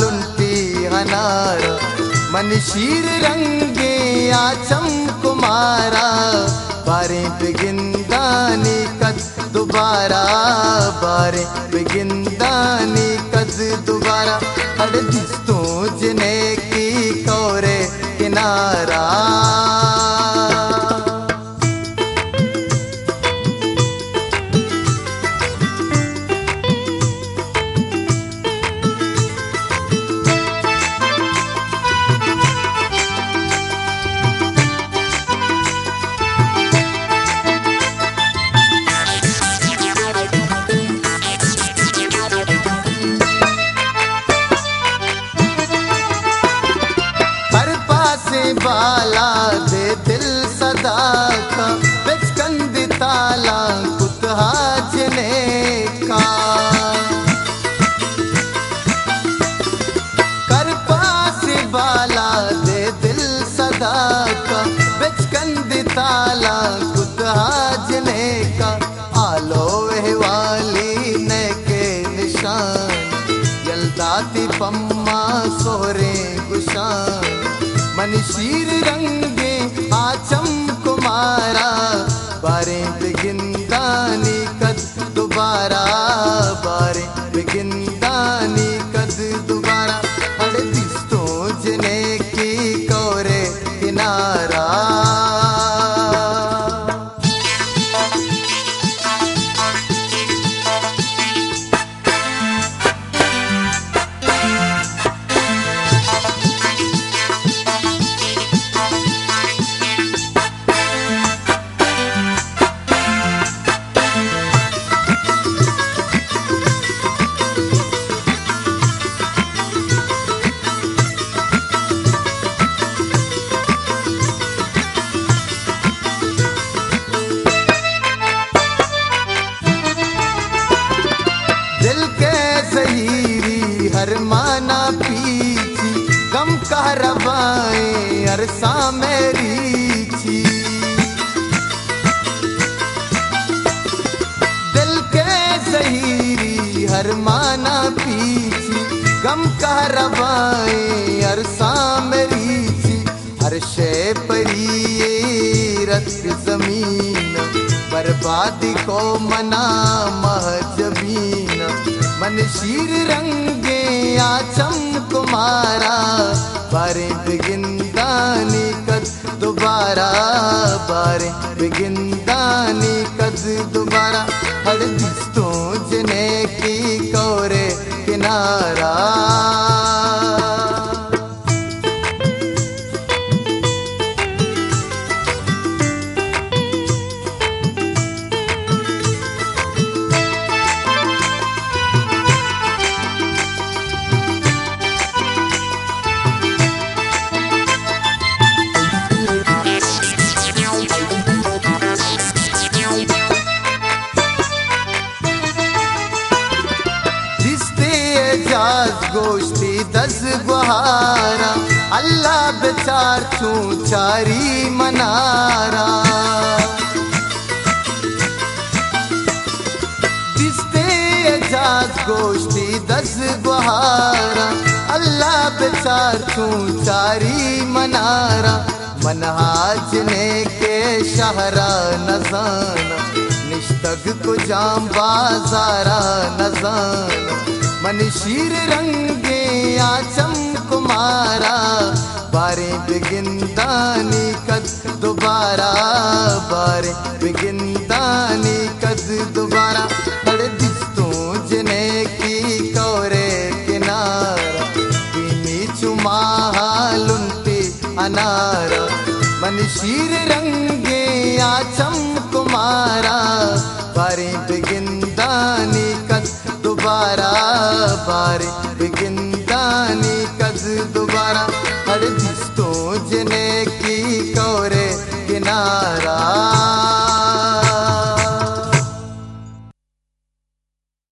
लुंटी अनार मन शीर रंगे आचम कुमारा, बारे बिगिंदानी कद दोबारा, बारे बिगिंदानी कद दोबारा अड़ जिस तो जने की कौरे किनारा। दिल सदा का बिचकंद ताला कुतहा जने का। कर पासे बाला दे दिल सदा का बिचकंद ताला कुतहा जने का। आलो वाली ने के निशान, यलदाती पम्मा सोरे गुशान। मनशीर के जहीरी हर माना पीछी, गम का रवाए, अरसा मेरी दिल के हर माना पीछी, गम का रवाए, अरसा मेरी छी हर शे परी ये रत ज़मीन, बर्बादी को मना महजबीन मन रंगे आचम कुमारा बारे बिगिंदा कद दोबारा, बारे बिगिंदा कद दोबारा। हर दिस्तों जने की कौरे किनारा। छू चारी मनारा। रिश्ते एजाज गोश्ती दस गुहारा, अल्लाह बेचार छू चारी मनारा। मनहाज ने के शहरा नजाना, निश्तग को जाम बाजारा नजाना। मन शीर रंगे आचम कुमारा बिगिंदानी कद दोबारा बारे। बिगिंदानी कद दोबारा। हर दिस्तों जने की कौरे किनारा पीनी चुमा हालुंटी अनारा। मन शीर रंगे आचम कुमारा। बारे बिगिंदानी कद दोबारा बारे। दोबारा हर तो जने की कौरे किनारा।